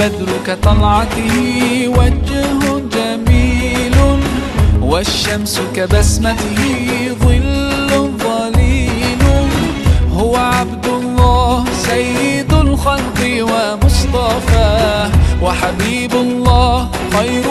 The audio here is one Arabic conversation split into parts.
البدر كطلعته وجه جميل والشمس كبسمته ظل ظليل. هو عبد الله سيد الخلق ومصطفاه وحبيب الله خير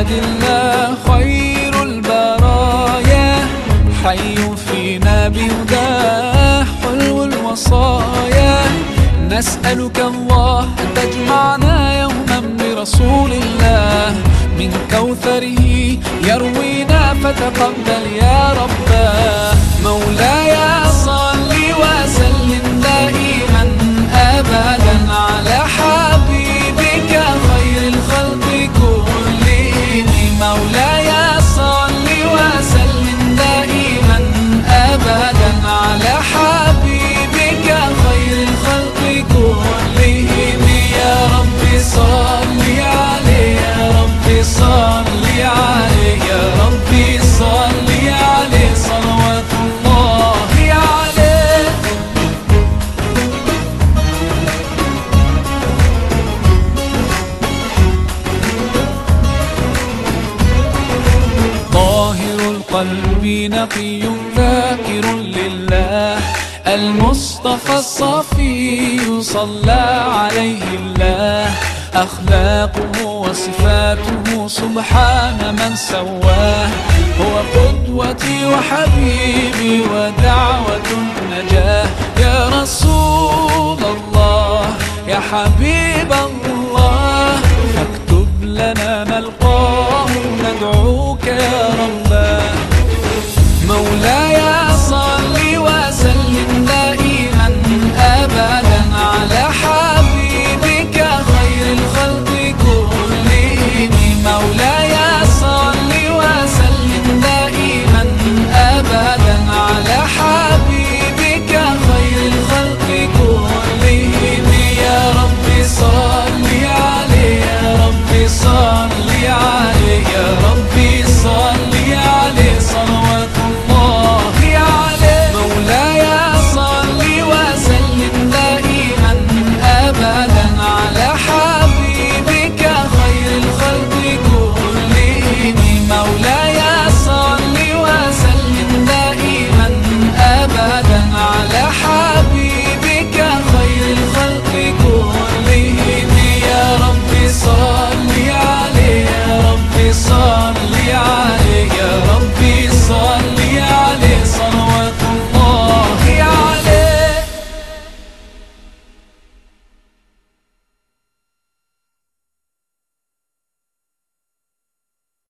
عباد الله خير البرايا حي فينا بهداه حلو الوصايا. نسألك الله أن تجمعنا يوما برسول الله. من كوثره يروينا فتقبل يا رباه القلب نقي ذاكر لله. المصطفى الصفي صلى عليه الله. أخلاقه وصفاته سبحان من سواه. هو قدوتي وحبيبي ودعوة النجاة. يا رسول الله يا حبيبي